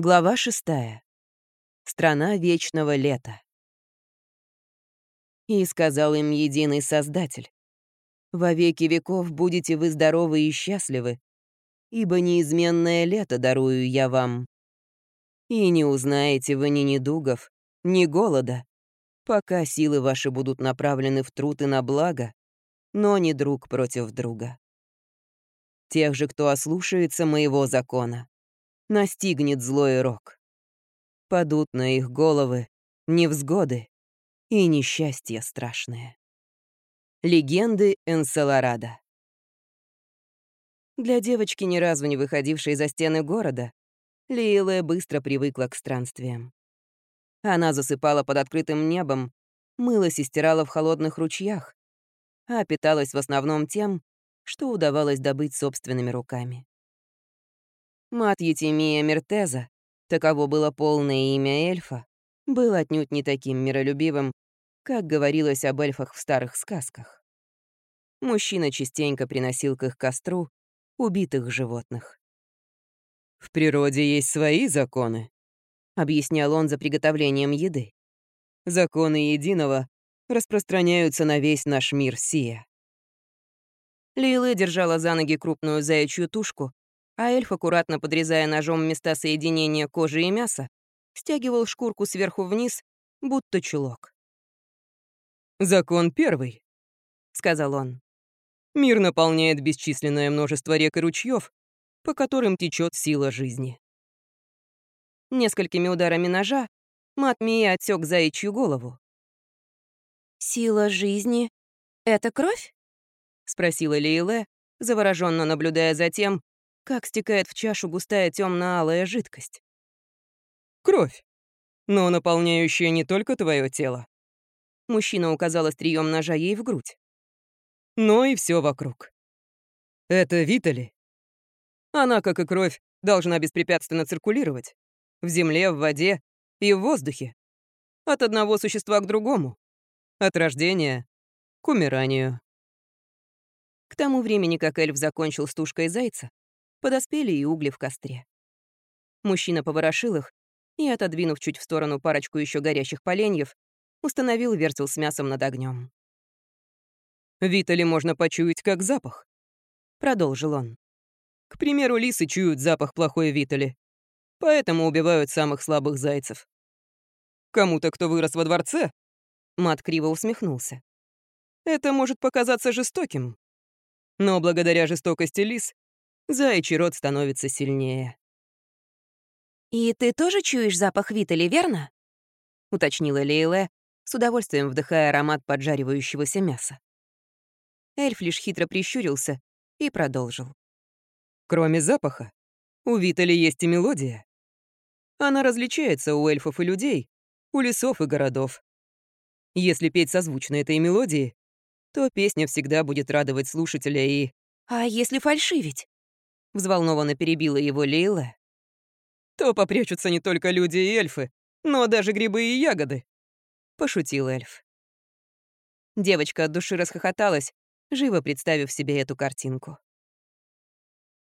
Глава шестая. Страна вечного лета. И сказал им единый Создатель, «Во веки веков будете вы здоровы и счастливы, ибо неизменное лето дарую я вам. И не узнаете вы ни недугов, ни голода, пока силы ваши будут направлены в труд и на благо, но не друг против друга. Тех же, кто ослушается моего закона, настигнет злой рок. Падут на их головы невзгоды и несчастья страшные. Легенды Энселарада Для девочки, ни разу не выходившей за стены города, Лиле быстро привыкла к странствиям. Она засыпала под открытым небом, мылась и стирала в холодных ручьях, а питалась в основном тем, что удавалось добыть собственными руками. Мат Етимия Мертеза, таково было полное имя эльфа, был отнюдь не таким миролюбивым, как говорилось об эльфах в старых сказках. Мужчина частенько приносил к их костру убитых животных. «В природе есть свои законы», — объяснял он за приготовлением еды. «Законы единого распространяются на весь наш мир сия». Лилы держала за ноги крупную заячью тушку, а эльф, аккуратно подрезая ножом места соединения кожи и мяса, стягивал шкурку сверху вниз, будто чулок. «Закон первый», — сказал он. «Мир наполняет бесчисленное множество рек и ручьев, по которым течет сила жизни». Несколькими ударами ножа Мат Мия отсек заячью голову. «Сила жизни — это кровь?» — спросила Лейле, завороженно наблюдая за тем, как стекает в чашу густая темно-алая жидкость. Кровь, но наполняющая не только твое тело. Мужчина указал острием ножа ей в грудь. Но и все вокруг. Это Витали. Она, как и кровь, должна беспрепятственно циркулировать. В земле, в воде и в воздухе. От одного существа к другому. От рождения к умиранию. К тому времени, как эльф закончил с тушкой зайца, Подоспели и угли в костре. Мужчина поворошил их и, отодвинув чуть в сторону парочку еще горящих поленьев, установил вертел с мясом над огнем. «Витали можно почуять как запах», — продолжил он. «К примеру, лисы чуют запах плохой Витали, поэтому убивают самых слабых зайцев. Кому-то, кто вырос во дворце, Мат криво усмехнулся. Это может показаться жестоким. Но благодаря жестокости лис заячий род становится сильнее. «И ты тоже чуешь запах Витали, верно?» — уточнила Лейле, с удовольствием вдыхая аромат поджаривающегося мяса. Эльф лишь хитро прищурился и продолжил. «Кроме запаха, у Витали есть и мелодия. Она различается у эльфов и людей, у лесов и городов. Если петь созвучно этой мелодии, то песня всегда будет радовать слушателя и... «А если фальшивить?» — взволнованно перебила его Лейла. «То попрячутся не только люди и эльфы, но даже грибы и ягоды», — пошутил эльф. Девочка от души расхохоталась, живо представив себе эту картинку.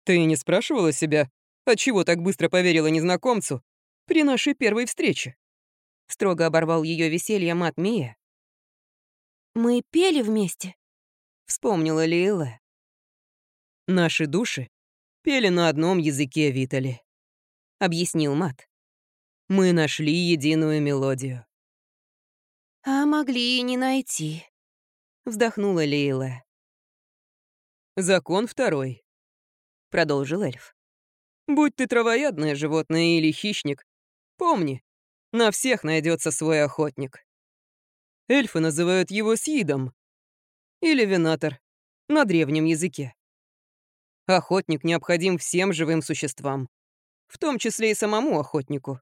«Ты не спрашивала себя, отчего так быстро поверила незнакомцу при нашей первой встрече?» Строго оборвал ее веселье мат Мия. «Мы пели вместе», — вспомнила Лейла. «Наши души пели на одном языке Витали», — объяснил Мат. «Мы нашли единую мелодию». «А могли и не найти», — вздохнула Лейла. «Закон второй», — продолжил эльф. «Будь ты травоядное животное или хищник, помни, на всех найдется свой охотник. Эльфы называют его Сидом или Винатор на древнем языке. Охотник необходим всем живым существам, в том числе и самому охотнику.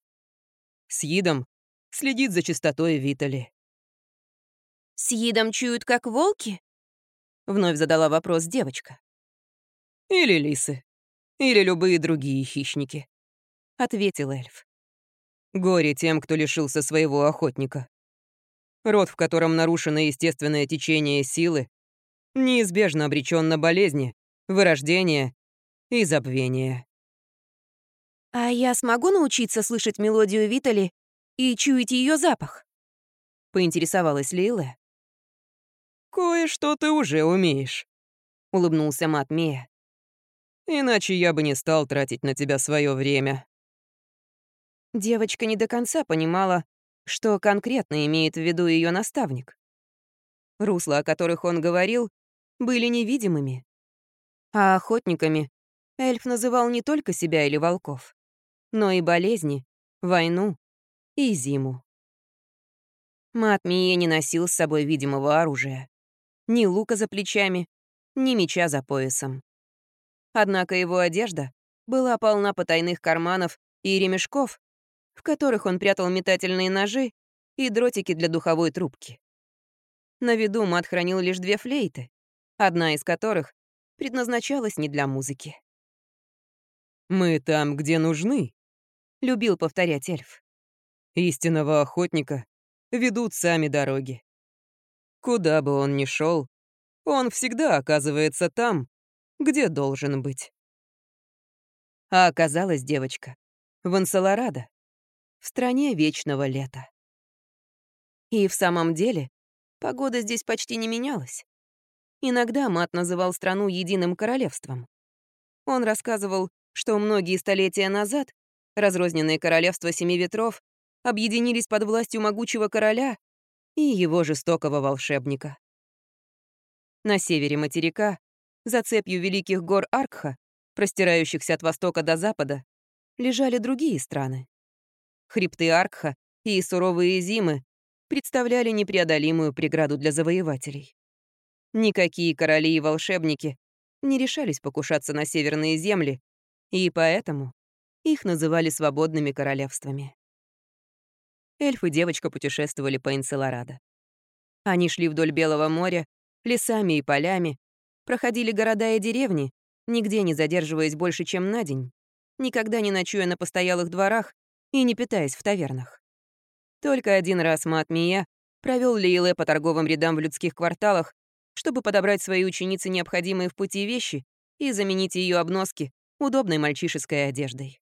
С Идом следит за чистотой Витали. «С Идом чуют, как волки?» — вновь задала вопрос девочка. «Или лисы, или любые другие хищники», — ответил эльф. «Горе тем, кто лишился своего охотника. Род, в котором нарушено естественное течение силы, неизбежно обречен на болезни, вырождение и забвение. «А я смогу научиться слышать мелодию Витали и чуять ее запах?» — поинтересовалась Лейле. «Кое-что ты уже умеешь», — улыбнулся Мат Мия. «Иначе я бы не стал тратить на тебя свое время». Девочка не до конца понимала, что конкретно имеет в виду ее наставник. Русла, о которых он говорил, были невидимыми. А охотниками эльф называл не только себя или волков, но и болезни, войну и зиму. Мат Мие не носил с собой видимого оружия. Ни лука за плечами, ни меча за поясом. Однако его одежда была полна потайных карманов и ремешков, в которых он прятал метательные ножи и дротики для духовой трубки. На виду Мат хранил лишь две флейты, одна из которых предназначалась не для музыки. «Мы там, где нужны», — любил повторять эльф. «Истинного охотника ведут сами дороги. Куда бы он ни шел, он всегда оказывается там, где должен быть». А оказалась девочка в Ансаларадо, в стране вечного лета. И в самом деле Погода здесь почти не менялась. Иногда Мат называл страну единым королевством. Он рассказывал, что многие столетия назад разрозненные королевства Семи Ветров объединились под властью могучего короля и его жестокого волшебника. На севере материка, за цепью великих гор Аркха, простирающихся от востока до запада, лежали другие страны. Хребты Аркха и суровые зимы представляли непреодолимую преграду для завоевателей. Никакие короли и волшебники не решались покушаться на северные земли, и поэтому их называли свободными королевствами. Эльф и девочка путешествовали по Энцелорадо. Они шли вдоль Белого моря, лесами и полями, проходили города и деревни, нигде не задерживаясь больше, чем на день, никогда не ночуя на постоялых дворах и не питаясь в тавернах. Только один раз Мат Мия провел Лейле по торговым рядам в людских кварталах, чтобы подобрать своей ученице необходимые в пути вещи и заменить ее обноски удобной мальчишеской одеждой.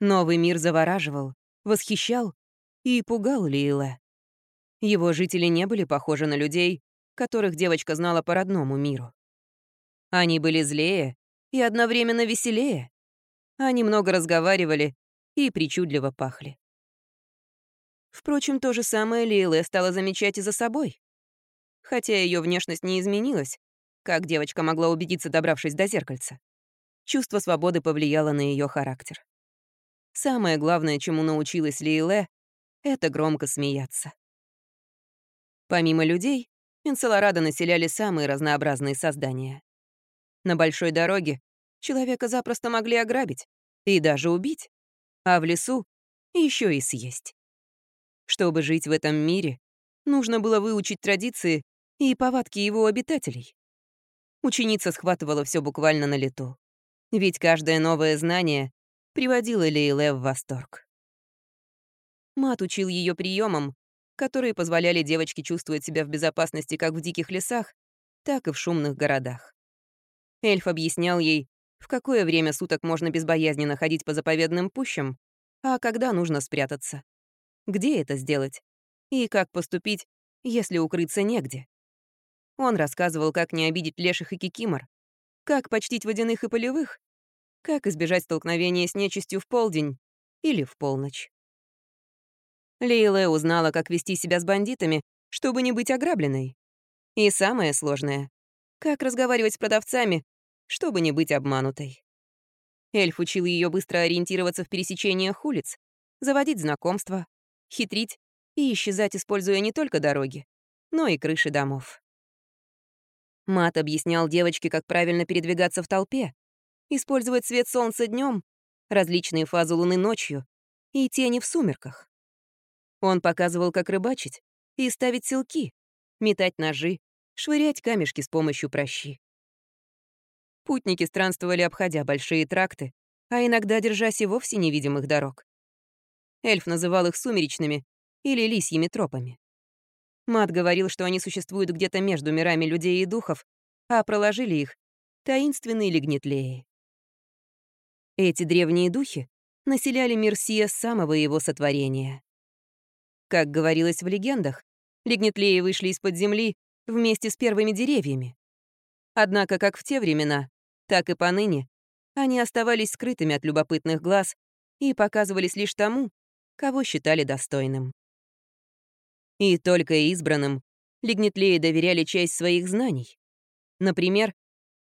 Новый мир завораживал, восхищал и пугал Лейле. Его жители не были похожи на людей, которых девочка знала по родному миру. Они были злее и одновременно веселее. Они много разговаривали и причудливо пахли. Впрочем, то же самое Лиле стала замечать и за собой. Хотя ее внешность не изменилась, как девочка могла убедиться, добравшись до зеркальца. Чувство свободы повлияло на ее характер. Самое главное, чему научилась Лейле, это громко смеяться. Помимо людей, Энцелорадо населяли самые разнообразные создания. На большой дороге человека запросто могли ограбить и даже убить, а в лесу еще и съесть. Чтобы жить в этом мире, нужно было выучить традиции и повадки его обитателей. Ученица схватывала все буквально на лету. Ведь каждое новое знание приводило Лейле в восторг. Мат учил ее приемам, которые позволяли девочке чувствовать себя в безопасности как в диких лесах, так и в шумных городах. Эльф объяснял ей, в какое время суток можно безбоязненно ходить по заповедным пущам, а когда нужно спрятаться где это сделать и как поступить, если укрыться негде. Он рассказывал, как не обидеть леших и кикимор, как почтить водяных и полевых, как избежать столкновения с нечистью в полдень или в полночь. Лейле узнала, как вести себя с бандитами, чтобы не быть ограбленной. И самое сложное — как разговаривать с продавцами, чтобы не быть обманутой. Эльф учил ее быстро ориентироваться в пересечениях улиц, заводить знакомства, хитрить и исчезать, используя не только дороги, но и крыши домов. Мат объяснял девочке, как правильно передвигаться в толпе, использовать свет солнца днем, различные фазы луны ночью и тени в сумерках. Он показывал, как рыбачить и ставить селки, метать ножи, швырять камешки с помощью прощи. Путники странствовали, обходя большие тракты, а иногда держась и вовсе невидимых дорог. Эльф называл их сумеречными или лисьими тропами. Мат говорил, что они существуют где-то между мирами людей и духов, а проложили их таинственные лигнетлеи. Эти древние духи населяли мир Сия с самого его сотворения. Как говорилось в легендах, лигнетлеи вышли из-под земли вместе с первыми деревьями. Однако как в те времена, так и поныне они оставались скрытыми от любопытных глаз и показывались лишь тому, кого считали достойным. И только избранным лигнетлеи доверяли часть своих знаний. Например,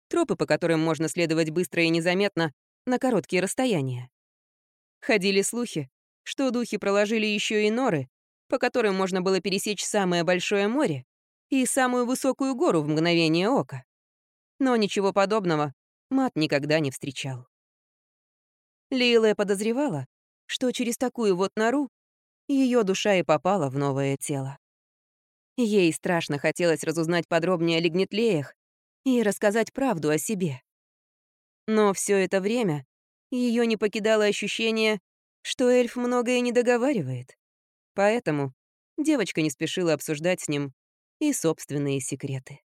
тропы, по которым можно следовать быстро и незаметно на короткие расстояния. Ходили слухи, что духи проложили еще и норы, по которым можно было пересечь самое большое море и самую высокую гору в мгновение ока. Но ничего подобного Мат никогда не встречал. Лилая подозревала, что через такую вот нору ее душа и попала в новое тело. Ей страшно хотелось разузнать подробнее о лигнетлеях и рассказать правду о себе. Но все это время ее не покидало ощущение, что эльф многое не договаривает. Поэтому девочка не спешила обсуждать с ним и собственные секреты.